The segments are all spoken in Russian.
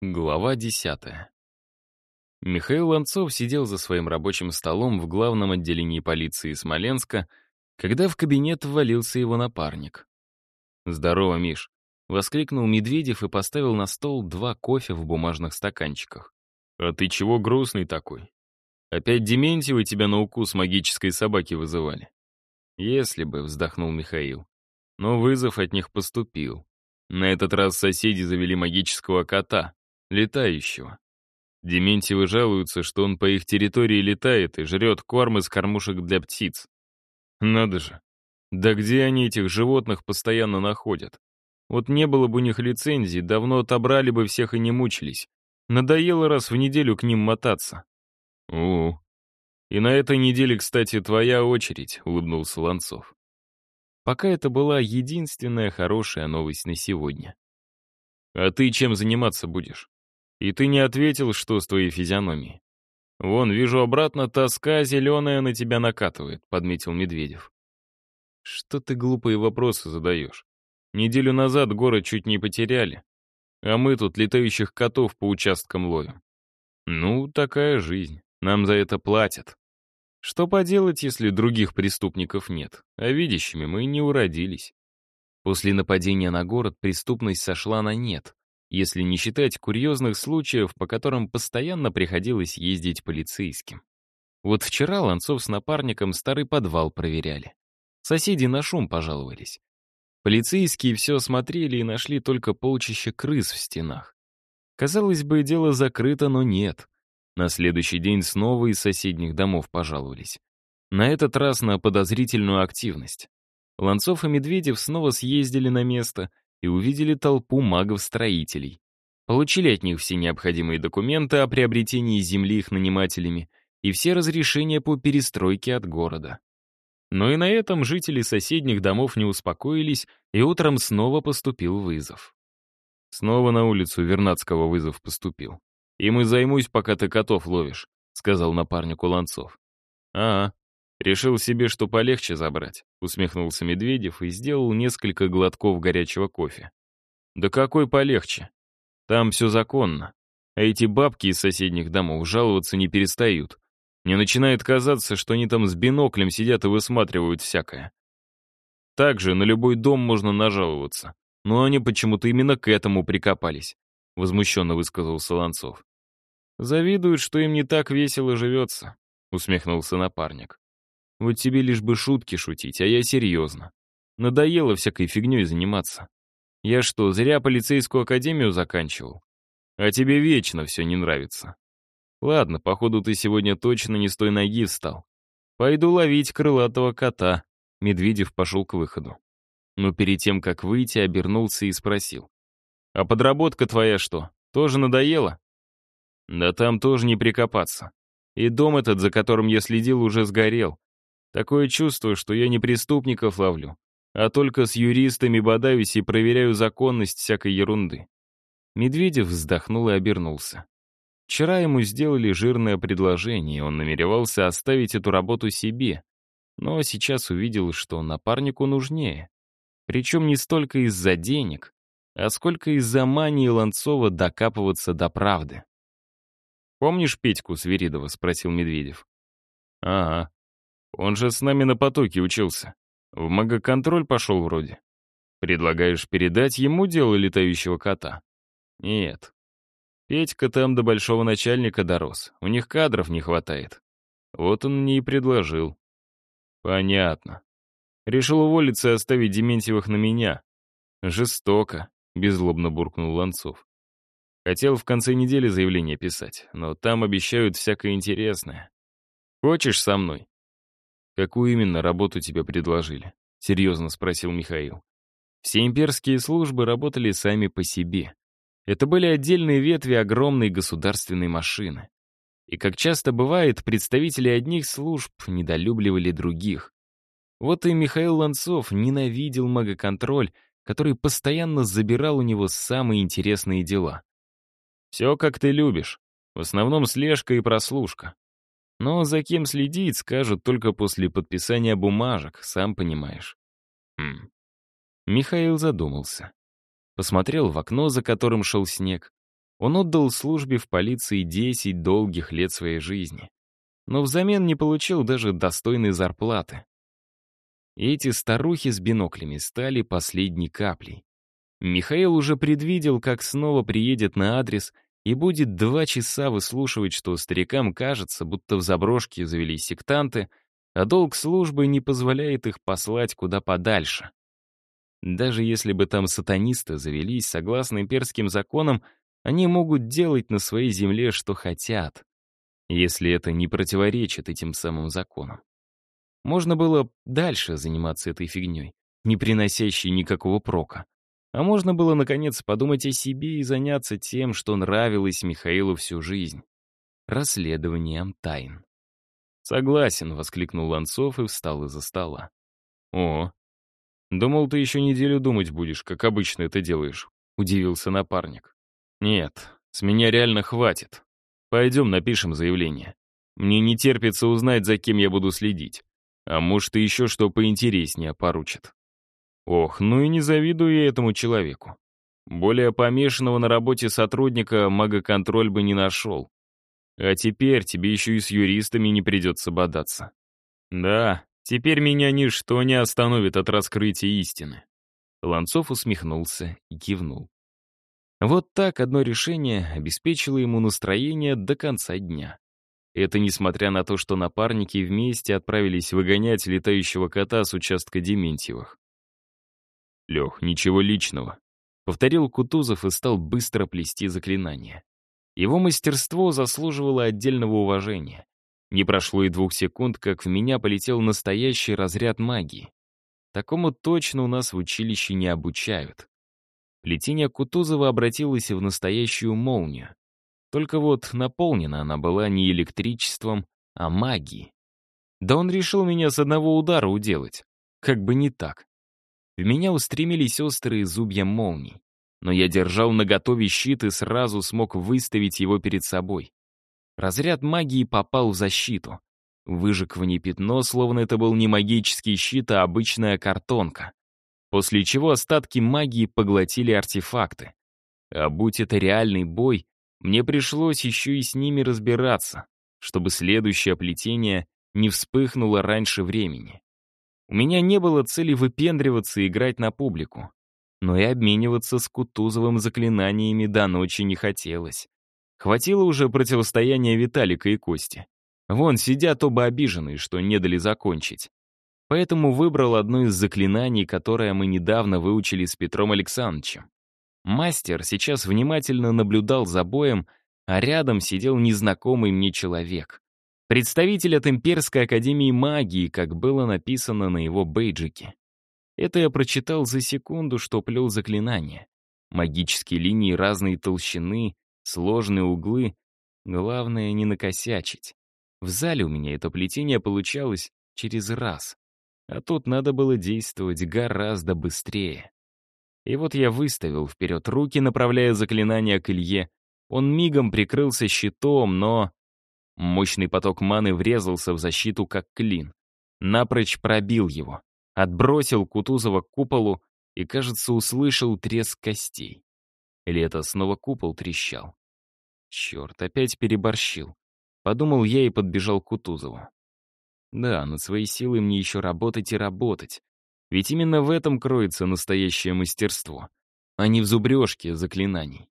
Глава десятая. Михаил Ланцов сидел за своим рабочим столом в главном отделении полиции Смоленска, когда в кабинет ввалился его напарник. «Здорово, Миш!» — воскликнул Медведев и поставил на стол два кофе в бумажных стаканчиках. «А ты чего грустный такой? Опять Дементьевы тебя на укус магической собаки вызывали?» «Если бы», — вздохнул Михаил. Но вызов от них поступил. На этот раз соседи завели магического кота, летающего. Дементьевы жалуются, что он по их территории летает и жрет корм из кормушек для птиц. Надо же. Да где они этих животных постоянно находят? Вот не было бы у них лицензии, давно отобрали бы всех и не мучились. Надоело раз в неделю к ним мотаться. у И на этой неделе, кстати, твоя очередь, улыбнулся Ланцов. Пока это была единственная хорошая новость на сегодня. А ты чем заниматься будешь? И ты не ответил, что с твоей физиономией. Вон, вижу обратно, тоска зеленая на тебя накатывает, подметил Медведев. Что ты глупые вопросы задаешь? Неделю назад город чуть не потеряли, а мы тут летающих котов по участкам ловим. Ну, такая жизнь, нам за это платят. Что поделать, если других преступников нет, а видящими мы не уродились. После нападения на город преступность сошла на нет, если не считать курьезных случаев, по которым постоянно приходилось ездить полицейским. Вот вчера Ланцов с напарником старый подвал проверяли. Соседи на шум пожаловались. Полицейские все осмотрели и нашли только полчища крыс в стенах. Казалось бы, дело закрыто, но нет. На следующий день снова из соседних домов пожаловались. На этот раз на подозрительную активность. Ланцов и Медведев снова съездили на место и увидели толпу магов-строителей. Получили от них все необходимые документы о приобретении земли их нанимателями и все разрешения по перестройке от города. Но и на этом жители соседних домов не успокоились, и утром снова поступил вызов. Снова на улицу Вернадского вызов поступил. «Им и займусь, пока ты котов ловишь», — сказал напарнику Ланцов. «А, решил себе, что полегче забрать», — усмехнулся Медведев и сделал несколько глотков горячего кофе. «Да какой полегче? Там все законно. А эти бабки из соседних домов жаловаться не перестают. Мне начинает казаться, что они там с биноклем сидят и высматривают всякое. Также на любой дом можно нажаловаться. Но они почему-то именно к этому прикопались», — возмущенно высказался Ланцов. «Завидуют, что им не так весело живется», — усмехнулся напарник. «Вот тебе лишь бы шутки шутить, а я серьезно. Надоело всякой фигней заниматься. Я что, зря полицейскую академию заканчивал? А тебе вечно все не нравится. Ладно, походу ты сегодня точно не с той ноги встал. Пойду ловить крылатого кота». Медведев пошел к выходу. Но перед тем, как выйти, обернулся и спросил. «А подработка твоя что, тоже надоела?» Да там тоже не прикопаться. И дом этот, за которым я следил, уже сгорел. Такое чувство, что я не преступников ловлю, а только с юристами бодаюсь и проверяю законность всякой ерунды. Медведев вздохнул и обернулся. Вчера ему сделали жирное предложение, и он намеревался оставить эту работу себе, но сейчас увидел, что напарнику нужнее. Причем не столько из-за денег, а сколько из-за мании Ланцова докапываться до правды. «Помнишь Петьку Свиридова?» — спросил Медведев. «Ага. Он же с нами на потоке учился. В магоконтроль пошел вроде. Предлагаешь передать ему дело летающего кота?» «Нет. Петька там до большого начальника дорос. У них кадров не хватает. Вот он мне и предложил». «Понятно. Решил уволиться и оставить Дементьевых на меня. Жестоко», — беззлобно буркнул Ланцов. Хотел в конце недели заявление писать, но там обещают всякое интересное. Хочешь со мной? Какую именно работу тебе предложили? Серьезно спросил Михаил. Все имперские службы работали сами по себе. Это были отдельные ветви огромной государственной машины. И как часто бывает, представители одних служб недолюбливали других. Вот и Михаил Ланцов ненавидел магоконтроль, который постоянно забирал у него самые интересные дела. Все как ты любишь. В основном слежка и прослушка. Но за кем следить, скажут только после подписания бумажек, сам понимаешь. Хм. Михаил задумался. Посмотрел в окно, за которым шел снег. Он отдал службе в полиции 10 долгих лет своей жизни, но взамен не получил даже достойной зарплаты. И эти старухи с биноклями стали последней каплей. Михаил уже предвидел, как снова приедет на адрес и будет два часа выслушивать, что старикам кажется, будто в заброшке завелись сектанты, а долг службы не позволяет их послать куда подальше. Даже если бы там сатанисты завелись, согласно имперским законам, они могут делать на своей земле, что хотят, если это не противоречит этим самым законам. Можно было дальше заниматься этой фигней, не приносящей никакого прока. А можно было, наконец, подумать о себе и заняться тем, что нравилось Михаилу всю жизнь — расследованием тайн. «Согласен», — воскликнул Ланцов и встал из-за стола. «О, думал, ты еще неделю думать будешь, как обычно это делаешь», — удивился напарник. «Нет, с меня реально хватит. Пойдем напишем заявление. Мне не терпится узнать, за кем я буду следить. А может, и еще что поинтереснее поручат». Ох, ну и не завидую я этому человеку. Более помешанного на работе сотрудника магоконтроль бы не нашел. А теперь тебе еще и с юристами не придется бодаться. Да, теперь меня ничто не остановит от раскрытия истины. Ланцов усмехнулся и кивнул. Вот так одно решение обеспечило ему настроение до конца дня. Это несмотря на то, что напарники вместе отправились выгонять летающего кота с участка Дементьевых. «Лех, ничего личного», — повторил Кутузов и стал быстро плести заклинания. Его мастерство заслуживало отдельного уважения. Не прошло и двух секунд, как в меня полетел настоящий разряд магии. Такому точно у нас в училище не обучают. Плетение Кутузова обратилось в настоящую молнию. Только вот наполнена она была не электричеством, а магией. Да он решил меня с одного удара уделать. Как бы не так. В меня устремились острые зубья молний. Но я держал наготове щит и сразу смог выставить его перед собой. Разряд магии попал в защиту. Выжег в ней пятно, словно это был не магический щит, а обычная картонка. После чего остатки магии поглотили артефакты. А будь это реальный бой, мне пришлось еще и с ними разбираться, чтобы следующее плетение не вспыхнуло раньше времени. У меня не было цели выпендриваться и играть на публику. Но и обмениваться с Кутузовым заклинаниями до ночи не хотелось. Хватило уже противостояния Виталика и Кости. Вон сидят оба обиженные, что не дали закончить. Поэтому выбрал одно из заклинаний, которое мы недавно выучили с Петром Александровичем. Мастер сейчас внимательно наблюдал за боем, а рядом сидел незнакомый мне человек. Представитель от Имперской Академии Магии, как было написано на его бейджике. Это я прочитал за секунду, что плел заклинание. Магические линии разной толщины, сложные углы. Главное, не накосячить. В зале у меня это плетение получалось через раз. А тут надо было действовать гораздо быстрее. И вот я выставил вперед руки, направляя заклинание к Илье. Он мигом прикрылся щитом, но Мощный поток маны врезался в защиту как клин. Напрочь пробил его. Отбросил Кутузова к куполу и, кажется, услышал треск костей. Или это снова купол трещал? Черт, опять переборщил. Подумал я и подбежал к Кутузову. Да, над своей силой мне еще работать и работать. Ведь именно в этом кроется настоящее мастерство, а не в зубрежке заклинаний.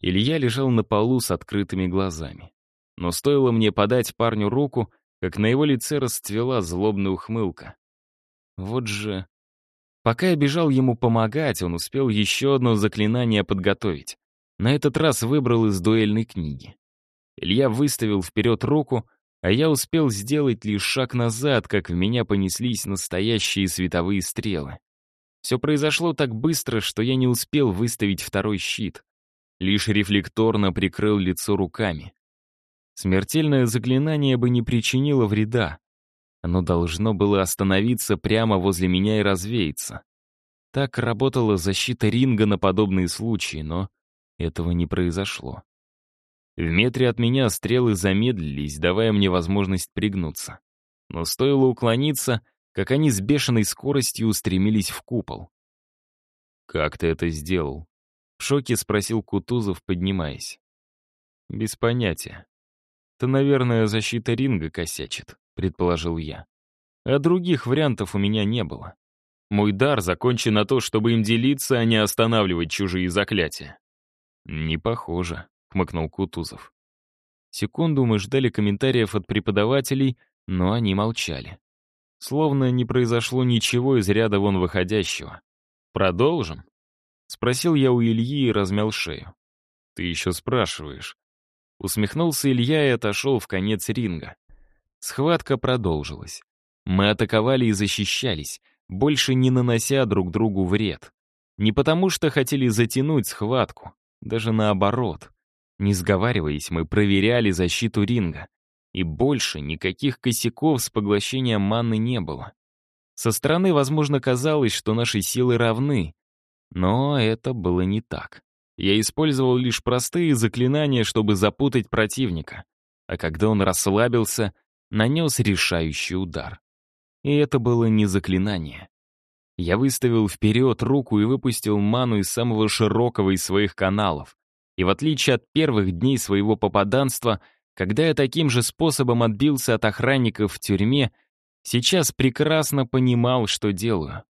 Илья лежал на полу с открытыми глазами. Но стоило мне подать парню руку, как на его лице расцвела злобная ухмылка. Вот же... Пока я бежал ему помогать, он успел еще одно заклинание подготовить. На этот раз выбрал из дуэльной книги. Илья выставил вперед руку, а я успел сделать лишь шаг назад, как в меня понеслись настоящие световые стрелы. Все произошло так быстро, что я не успел выставить второй щит. Лишь рефлекторно прикрыл лицо руками. Смертельное заклинание бы не причинило вреда. Оно должно было остановиться прямо возле меня и развеяться. Так работала защита ринга на подобные случаи, но этого не произошло. В метре от меня стрелы замедлились, давая мне возможность пригнуться. Но стоило уклониться, как они с бешеной скоростью устремились в купол. «Как ты это сделал?» В шоке спросил Кутузов, поднимаясь. Без понятия. «То, наверное, защита ринга косячит», — предположил я. А других вариантов у меня не было. Мой дар закончен на то, чтобы им делиться, а не останавливать чужие заклятия. «Не похоже», — хмыкнул Кутузов. Секунду мы ждали комментариев от преподавателей, но они молчали. Словно не произошло ничего из ряда вон выходящего. «Продолжим?» — спросил я у Ильи и размял шею. «Ты еще спрашиваешь». Усмехнулся Илья и отошел в конец ринга. Схватка продолжилась. Мы атаковали и защищались, больше не нанося друг другу вред. Не потому что хотели затянуть схватку, даже наоборот. Не сговариваясь, мы проверяли защиту ринга. И больше никаких косяков с поглощением маны не было. Со стороны, возможно, казалось, что наши силы равны. Но это было не так. Я использовал лишь простые заклинания, чтобы запутать противника, а когда он расслабился, нанес решающий удар. И это было не заклинание. Я выставил вперед руку и выпустил ману из самого широкого из своих каналов. И в отличие от первых дней своего попаданства, когда я таким же способом отбился от охранников в тюрьме, сейчас прекрасно понимал, что делаю.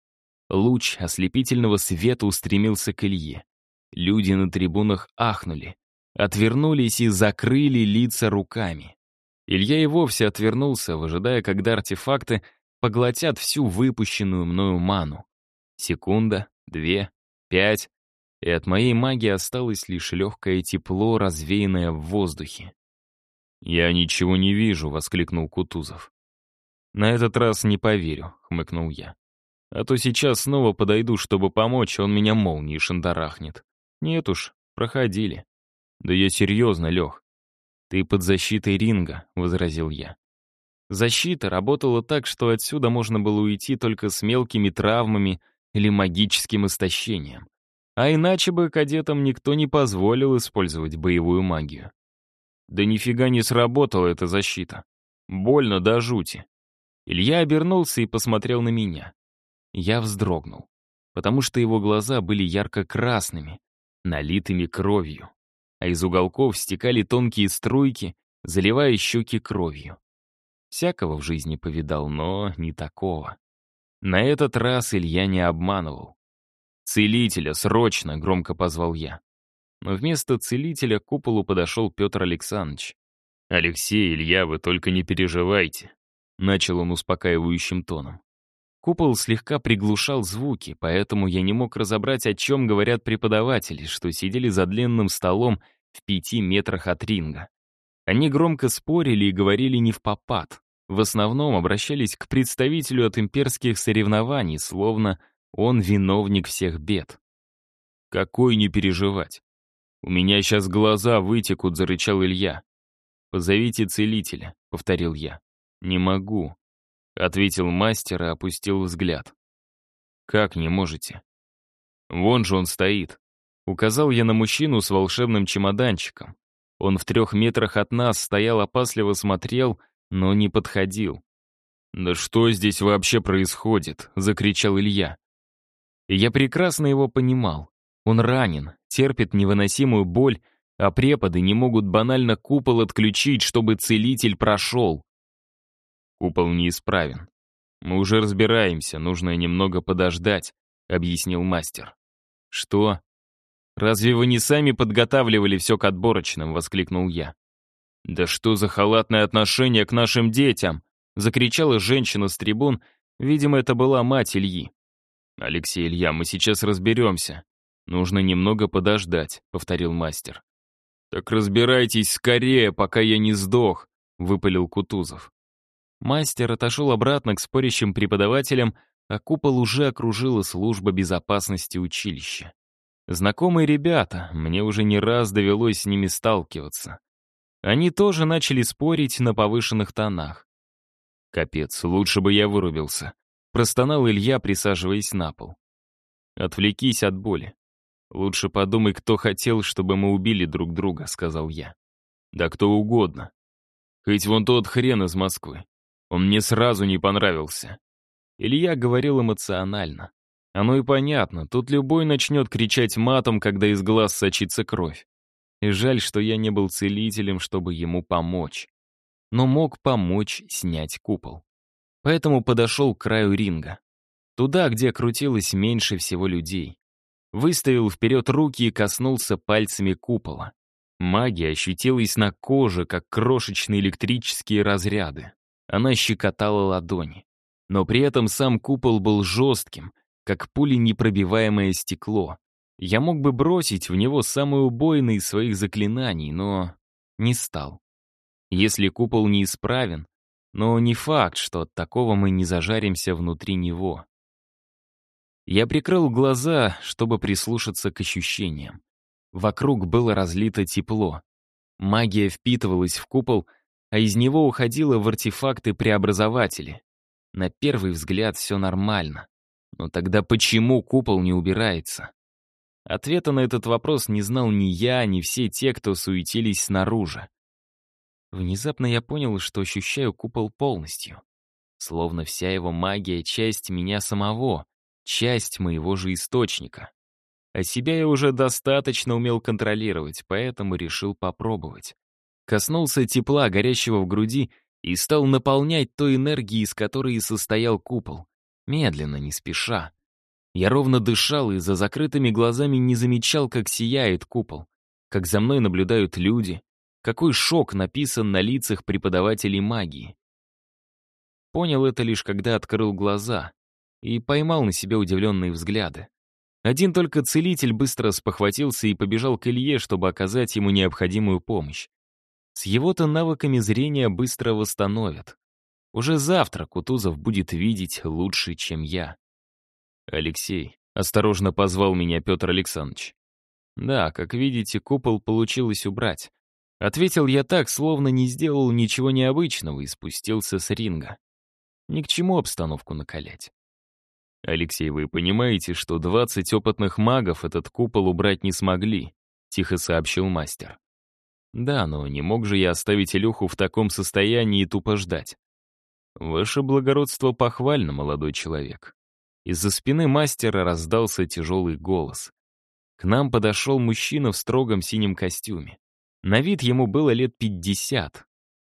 Луч ослепительного света устремился к Илье. Люди на трибунах ахнули, отвернулись и закрыли лица руками. Илья и вовсе отвернулся, выжидая, когда артефакты поглотят всю выпущенную мною ману. Секунда, две, пять, и от моей магии осталось лишь легкое тепло, развеянное в воздухе. «Я ничего не вижу», — воскликнул Кутузов. «На этот раз не поверю», — хмыкнул я. «А то сейчас снова подойду, чтобы помочь, он меня молнией шандарахнет». «Нет уж, проходили». «Да я серьезно, Лех». «Ты под защитой ринга», — возразил я. Защита работала так, что отсюда можно было уйти только с мелкими травмами или магическим истощением. А иначе бы кадетам никто не позволил использовать боевую магию. Да нифига не сработала эта защита. Больно до жути. Илья обернулся и посмотрел на меня. Я вздрогнул, потому что его глаза были ярко-красными, налитыми кровью, а из уголков стекали тонкие струйки, заливая щеки кровью. Всякого в жизни повидал, но не такого. На этот раз Илья не обманывал. «Целителя, срочно!» — громко позвал я. Но вместо целителя к куполу подошел Петр Александрович. «Алексей, Илья, вы только не переживайте», — начал он успокаивающим тоном. Купол слегка приглушал звуки, поэтому я не мог разобрать, о чем говорят преподаватели, что сидели за длинным столом в пяти метрах от ринга. Они громко спорили и говорили не в попад. В основном обращались к представителю от имперских соревнований, словно он виновник всех бед. «Какой не переживать? У меня сейчас глаза вытекут», — зарычал Илья. «Позовите целителя», — повторил я. «Не могу», ответил мастер и опустил взгляд. «Как не можете?» «Вон же он стоит», — указал я на мужчину с волшебным чемоданчиком. Он в трех метрах от нас стоял, опасливо смотрел, но не подходил. «Да что здесь вообще происходит?» — закричал Илья. Я прекрасно его понимал. Он ранен, терпит невыносимую боль, а преподы не могут банально купол отключить, чтобы целитель прошел. Купол неисправен. Мы уже разбираемся, нужно немного подождать, объяснил мастер. Что? Разве вы не сами подготавливали все к отборочным, воскликнул я. Да что за халатное отношение к нашим детям? закричала женщина с трибун, видимо, это была мать Ильи. Алексей Илья, мы сейчас разберемся. Нужно немного подождать, повторил мастер. Так разбирайтесь скорее, пока я не сдох, выпалил Кутузов. Мастер отошел обратно к спорящим преподавателям, а купол уже окружила служба безопасности училища. Знакомые ребята, мне уже не раз довелось с ними сталкиваться. Они тоже начали спорить на повышенных тонах. «Капец, лучше бы я вырубился», — простонал Илья, присаживаясь на пол. «Отвлекись от боли. Лучше подумай, кто хотел, чтобы мы убили друг друга», — сказал я. «Да кто угодно. Хоть вон тот хрен из Москвы. Он мне сразу не понравился. Илья говорил эмоционально. Оно и понятно, тут любой начнет кричать матом, когда из глаз сочится кровь. И жаль, что я не был целителем, чтобы ему помочь. Но мог помочь снять купол. Поэтому подошел к краю ринга. Туда, где крутилось меньше всего людей. Выставил вперед руки и коснулся пальцами купола. Магия ощутилась на коже, как крошечные электрические разряды. Она щекотала ладони. Но при этом сам купол был жестким, как пуленепробиваемое стекло. Я мог бы бросить в него самый убойный из своих заклинаний, но не стал. Если купол неисправен, но не факт, что от такого мы не зажаримся внутри него. Я прикрыл глаза, чтобы прислушаться к ощущениям. Вокруг было разлито тепло. Магия впитывалась в купол, а из него уходила в артефакты-преобразователи. На первый взгляд все нормально. Но тогда почему купол не убирается? Ответа на этот вопрос не знал ни я, ни все те, кто суетились снаружи. Внезапно я понял, что ощущаю купол полностью. Словно вся его магия — часть меня самого, часть моего же источника. А себя я уже достаточно умел контролировать, поэтому решил попробовать. Коснулся тепла, горящего в груди, и стал наполнять той энергией, из которой и состоял купол. Медленно, не спеша. Я ровно дышал и за закрытыми глазами не замечал, как сияет купол, как за мной наблюдают люди, какой шок написан на лицах преподавателей магии. Понял это лишь когда открыл глаза и поймал на себе удивленные взгляды. Один только целитель быстро спохватился и побежал к Илье, чтобы оказать ему необходимую помощь. С его-то навыками зрения быстро восстановят. Уже завтра Кутузов будет видеть лучше, чем я. «Алексей», — осторожно позвал меня Петр Александрович. «Да, как видите, купол получилось убрать». Ответил я так, словно не сделал ничего необычного и спустился с ринга. Ни к чему обстановку накалять. «Алексей, вы понимаете, что 20 опытных магов этот купол убрать не смогли?» — тихо сообщил мастер. «Да, но не мог же я оставить Илюху в таком состоянии и тупо ждать. Ваше благородство похвально, молодой человек. Из-за спины мастера раздался тяжелый голос. К нам подошел мужчина в строгом синем костюме. На вид ему было лет пятьдесят,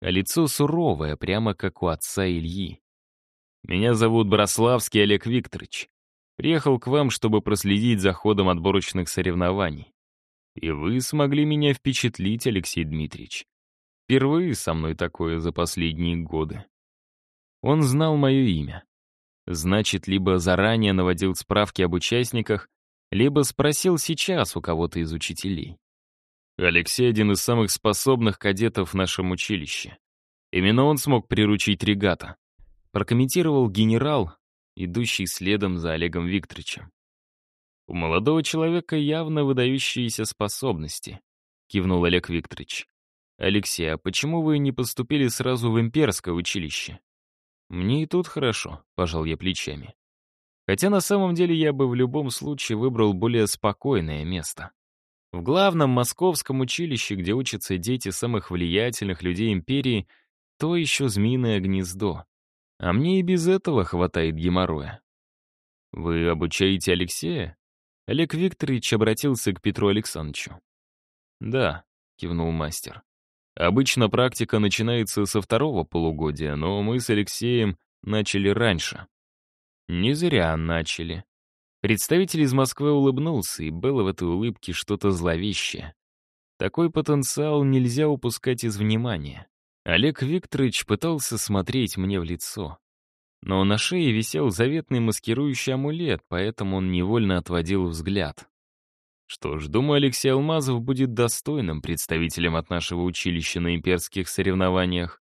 а лицо суровое, прямо как у отца Ильи. «Меня зовут Брославский Олег Викторович. Приехал к вам, чтобы проследить за ходом отборочных соревнований. И вы смогли меня впечатлить, Алексей Дмитриевич. Впервые со мной такое за последние годы. Он знал мое имя. Значит, либо заранее наводил справки об участниках, либо спросил сейчас у кого-то из учителей. Алексей один из самых способных кадетов в нашем училище. Именно он смог приручить регата. Прокомментировал генерал, идущий следом за Олегом Викторовичем. У молодого человека явно выдающиеся способности, кивнул Олег Викторович. Алексей, а почему вы не поступили сразу в имперское училище? «Мне и тут хорошо», — пожал я плечами. Хотя на самом деле я бы в любом случае выбрал более спокойное место. В главном московском училище, где учатся дети самых влиятельных людей империи, то еще змеиное гнездо. А мне и без этого хватает геморроя. «Вы обучаете Алексея?» Олег Викторович обратился к Петру Александровичу. «Да», — кивнул мастер. Обычно практика начинается со второго полугодия, но мы с Алексеем начали раньше. Не зря начали. Представитель из Москвы улыбнулся, и было в этой улыбке что-то зловещее. Такой потенциал нельзя упускать из внимания. Олег Викторович пытался смотреть мне в лицо. Но на шее висел заветный маскирующий амулет, поэтому он невольно отводил взгляд. Что ж, думаю, Алексей Алмазов будет достойным представителем от нашего училища на имперских соревнованиях,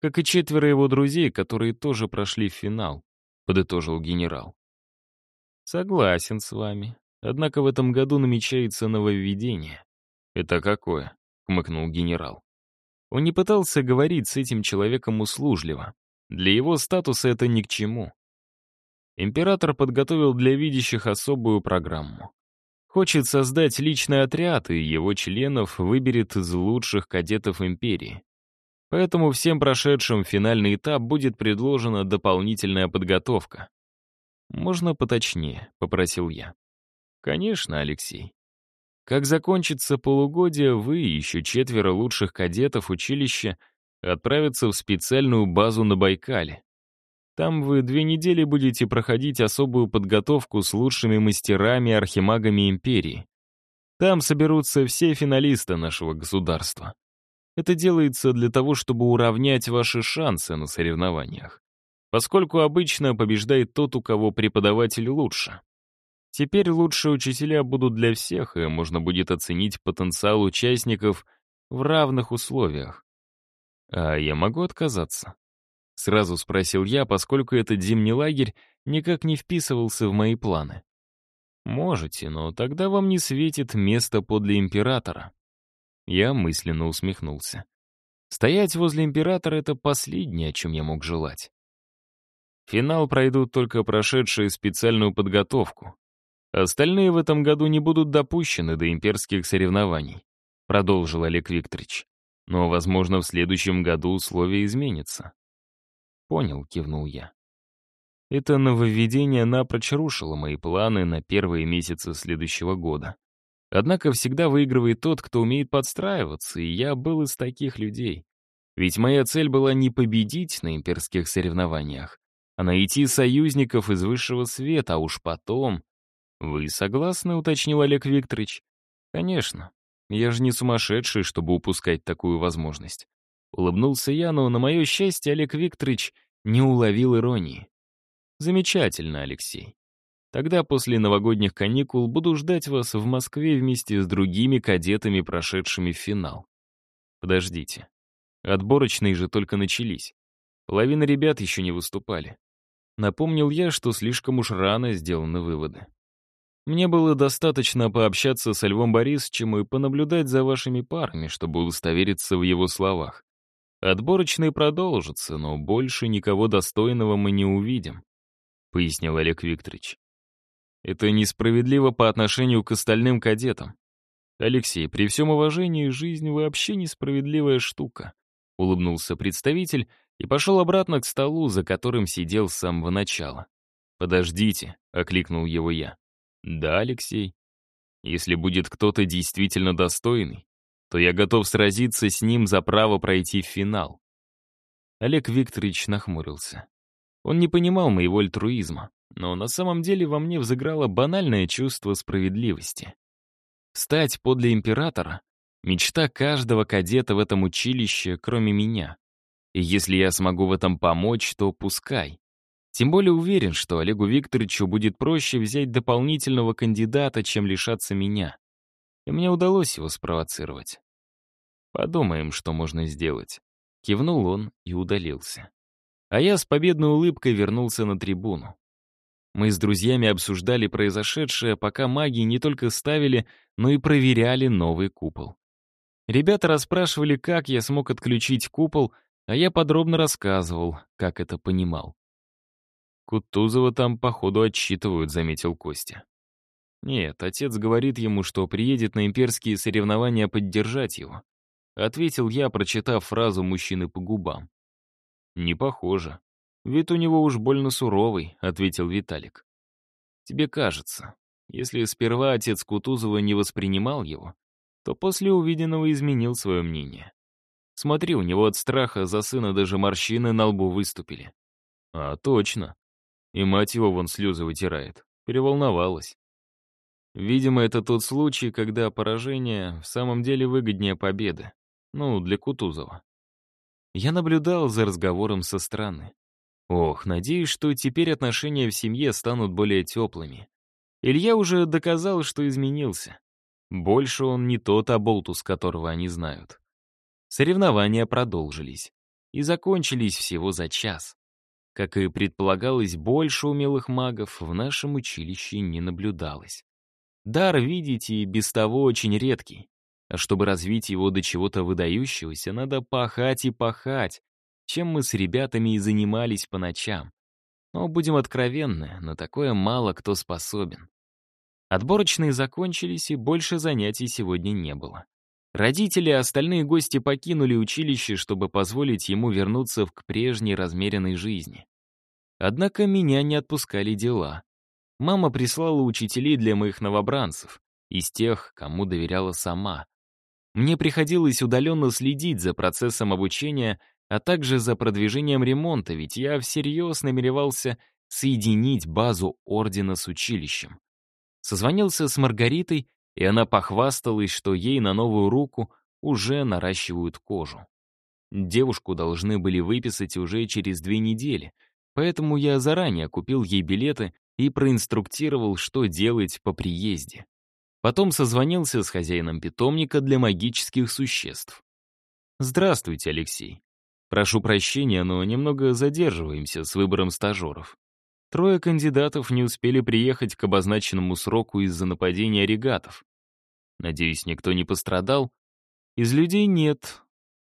как и четверо его друзей, которые тоже прошли в финал, подытожил генерал. Согласен с вами. Однако в этом году намечается нововведение. Это какое? хмыкнул генерал. Он не пытался говорить с этим человеком услужливо. Для его статуса это ни к чему. Император подготовил для видящих особую программу. Хочет создать личный отряд, и его членов выберет из лучших кадетов империи. Поэтому всем прошедшим финальный этап будет предложена дополнительная подготовка. «Можно поточнее», — попросил я. «Конечно, Алексей. Как закончится полугодие, вы и еще четверо лучших кадетов училища отправятся в специальную базу на Байкале. Там вы две недели будете проходить особую подготовку с лучшими мастерами архимагами империи. Там соберутся все финалисты нашего государства. Это делается для того, чтобы уравнять ваши шансы на соревнованиях, поскольку обычно побеждает тот, у кого преподаватель лучше. Теперь лучшие учителя будут для всех, и можно будет оценить потенциал участников в равных условиях. А я могу отказаться? Сразу спросил я, поскольку этот зимний лагерь никак не вписывался в мои планы. Можете, но тогда вам не светит место подле императора. Я мысленно усмехнулся. Стоять возле императора — это последнее, о чем я мог желать. Финал пройдут только прошедшие специальную подготовку. Остальные в этом году не будут допущены до имперских соревнований, продолжил Олег Викторович. Но, возможно, в следующем году условия изменятся. Понял, кивнул я. Это нововведение напрочь рушило мои планы на первые месяцы следующего года. Однако всегда выигрывает тот, кто умеет подстраиваться, и я был из таких людей. Ведь моя цель была не победить на имперских соревнованиях, а найти союзников из высшего света, а уж потом... «Вы согласны?» — уточнил Олег Викторович. «Конечно. Я же не сумасшедший, чтобы упускать такую возможность». Улыбнулся я, но, на мое счастье, Олег Викторович не уловил иронии. «Замечательно, Алексей. Тогда после новогодних каникул буду ждать вас в Москве вместе с другими кадетами, прошедшими финал. Подождите. Отборочные же только начались. Половина ребят еще не выступали. Напомнил я, что слишком уж рано сделаны выводы. Мне было достаточно пообщаться с Львом Борисовичем и понаблюдать за вашими парами, чтобы удостовериться в его словах. Отборочные продолжатся, но больше никого достойного мы не увидим, пояснил Олег Викторович. Это несправедливо по отношению к остальным кадетам. Алексей, при всем уважении, жизнь вообще несправедливая штука. Улыбнулся представитель и пошел обратно к столу, за которым сидел с самого начала. «Подождите», — окликнул его я. «Да, Алексей. Если будет кто-то действительно достойный, то я готов сразиться с ним за право пройти в финал». Олег Викторович нахмурился. Он не понимал моего альтруизма но на самом деле во мне взыграло банальное чувство справедливости. Стать подле императора — мечта каждого кадета в этом училище, кроме меня. И если я смогу в этом помочь, то пускай. Тем более уверен, что Олегу Викторовичу будет проще взять дополнительного кандидата, чем лишаться меня. И мне удалось его спровоцировать. Подумаем, что можно сделать. Кивнул он и удалился. А я с победной улыбкой вернулся на трибуну. Мы с друзьями обсуждали произошедшее, пока маги не только ставили, но и проверяли новый купол. Ребята расспрашивали, как я смог отключить купол, а я подробно рассказывал, как это понимал. «Кутузова там, походу, отчитывают», — заметил Костя. «Нет, отец говорит ему, что приедет на имперские соревнования поддержать его», — ответил я, прочитав фразу мужчины по губам. «Не похоже. «Вид у него уж больно суровый», — ответил Виталик. «Тебе кажется, если сперва отец Кутузова не воспринимал его, то после увиденного изменил свое мнение. Смотри, у него от страха за сына даже морщины на лбу выступили. А, точно. И мать его вон слезы вытирает. Переволновалась. Видимо, это тот случай, когда поражение в самом деле выгоднее победы. Ну, для Кутузова. Я наблюдал за разговором со стороны. Ох, надеюсь, что теперь отношения в семье станут более теплыми. Илья уже доказал, что изменился. Больше он не тот оболтус, которого они знают. Соревнования продолжились. И закончились всего за час. Как и предполагалось, больше умелых магов в нашем училище не наблюдалось. Дар, видите, без того очень редкий. А чтобы развить его до чего-то выдающегося, надо пахать и пахать, чем мы с ребятами и занимались по ночам. Но будем откровенны, на такое мало кто способен. Отборочные закончились, и больше занятий сегодня не было. Родители и остальные гости покинули училище, чтобы позволить ему вернуться к прежней размеренной жизни. Однако меня не отпускали дела. Мама прислала учителей для моих новобранцев, из тех, кому доверяла сама. Мне приходилось удаленно следить за процессом обучения, а также за продвижением ремонта, ведь я всерьез намеревался соединить базу ордена с училищем. Созвонился с Маргаритой, и она похвасталась, что ей на новую руку уже наращивают кожу. Девушку должны были выписать уже через две недели, поэтому я заранее купил ей билеты и проинструктировал, что делать по приезде. Потом созвонился с хозяином питомника для магических существ. «Здравствуйте, Алексей. Прошу прощения, но немного задерживаемся с выбором стажеров. Трое кандидатов не успели приехать к обозначенному сроку из-за нападения регатов. Надеюсь, никто не пострадал? Из людей нет.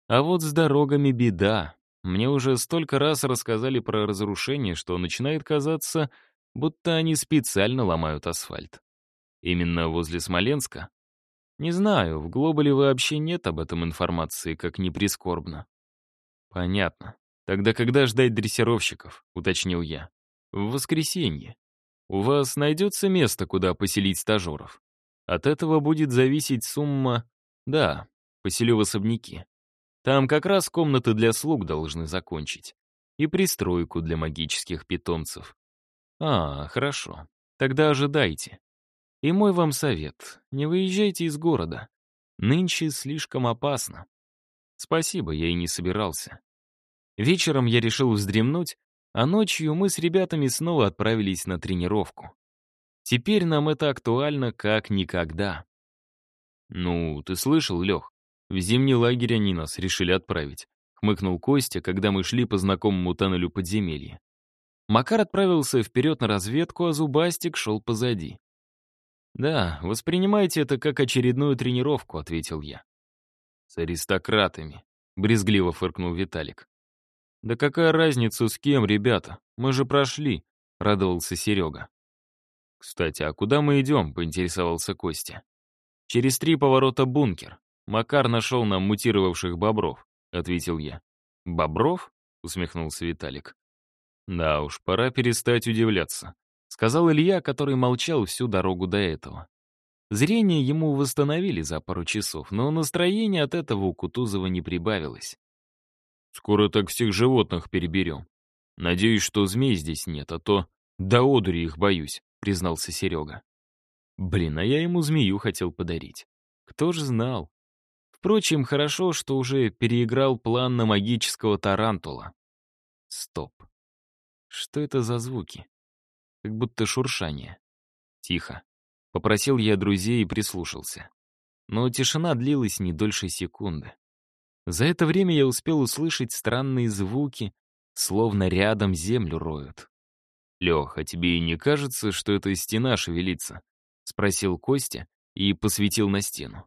А вот с дорогами беда. Мне уже столько раз рассказали про разрушение, что начинает казаться, будто они специально ломают асфальт. Именно возле Смоленска? Не знаю, в Глобале вообще нет об этом информации, как ни прискорбно. Понятно. Тогда когда ждать дрессировщиков, уточнил я. В воскресенье. У вас найдется место, куда поселить стажеров? От этого будет зависеть сумма... Да, поселю в особняке. Там как раз комнаты для слуг должны закончить. И пристройку для магических питомцев. А, хорошо. Тогда ожидайте. И мой вам совет. Не выезжайте из города. Нынче слишком опасно. Спасибо, я и не собирался. Вечером я решил вздремнуть, а ночью мы с ребятами снова отправились на тренировку. Теперь нам это актуально как никогда. «Ну, ты слышал, Лех, в зимний лагерь они нас решили отправить», хмыкнул Костя, когда мы шли по знакомому тоннелю подземелья. Макар отправился вперед на разведку, а Зубастик шел позади. «Да, воспринимайте это как очередную тренировку», — ответил я. «С аристократами», — брезгливо фыркнул Виталик. «Да какая разница с кем, ребята? Мы же прошли», — радовался Серега. «Кстати, а куда мы идем?» — поинтересовался Костя. «Через три поворота бункер. Макар нашел нам мутировавших бобров», — ответил я. «Бобров?» — усмехнулся Виталик. «Да уж, пора перестать удивляться», — сказал Илья, который молчал всю дорогу до этого. Зрение ему восстановили за пару часов, но настроение от этого у Кутузова не прибавилось. Скоро так всех животных переберем. Надеюсь, что змей здесь нет, а то до одури их боюсь», — признался Серега. Блин, а я ему змею хотел подарить. Кто ж знал? Впрочем, хорошо, что уже переиграл план на магического тарантула. Стоп. Что это за звуки? Как будто шуршание. Тихо. Попросил я друзей и прислушался. Но тишина длилась не дольше секунды. За это время я успел услышать странные звуки, словно рядом землю роют. «Лех, тебе и не кажется, что эта стена шевелится?» — спросил Костя и посветил на стену.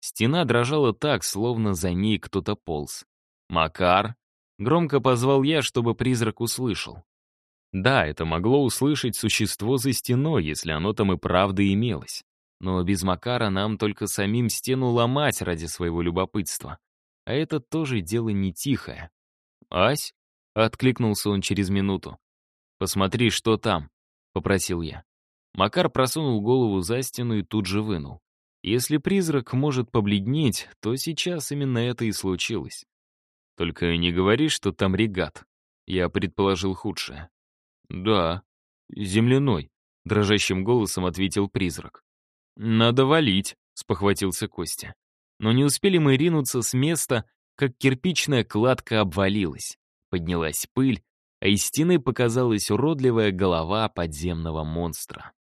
Стена дрожала так, словно за ней кто-то полз. «Макар!» — громко позвал я, чтобы призрак услышал. Да, это могло услышать существо за стеной, если оно там и правда имелось. Но без Макара нам только самим стену ломать ради своего любопытства. А это тоже дело не тихое. «Ась?» — откликнулся он через минуту. «Посмотри, что там», — попросил я. Макар просунул голову за стену и тут же вынул. Если призрак может побледнеть, то сейчас именно это и случилось. Только не говори, что там регат. Я предположил худшее. Да, земляной, дрожащим голосом ответил призрак. Надо валить, спохватился Костя. Но не успели мы ринуться с места, как кирпичная кладка обвалилась. Поднялась пыль, а из стены показалась уродливая голова подземного монстра.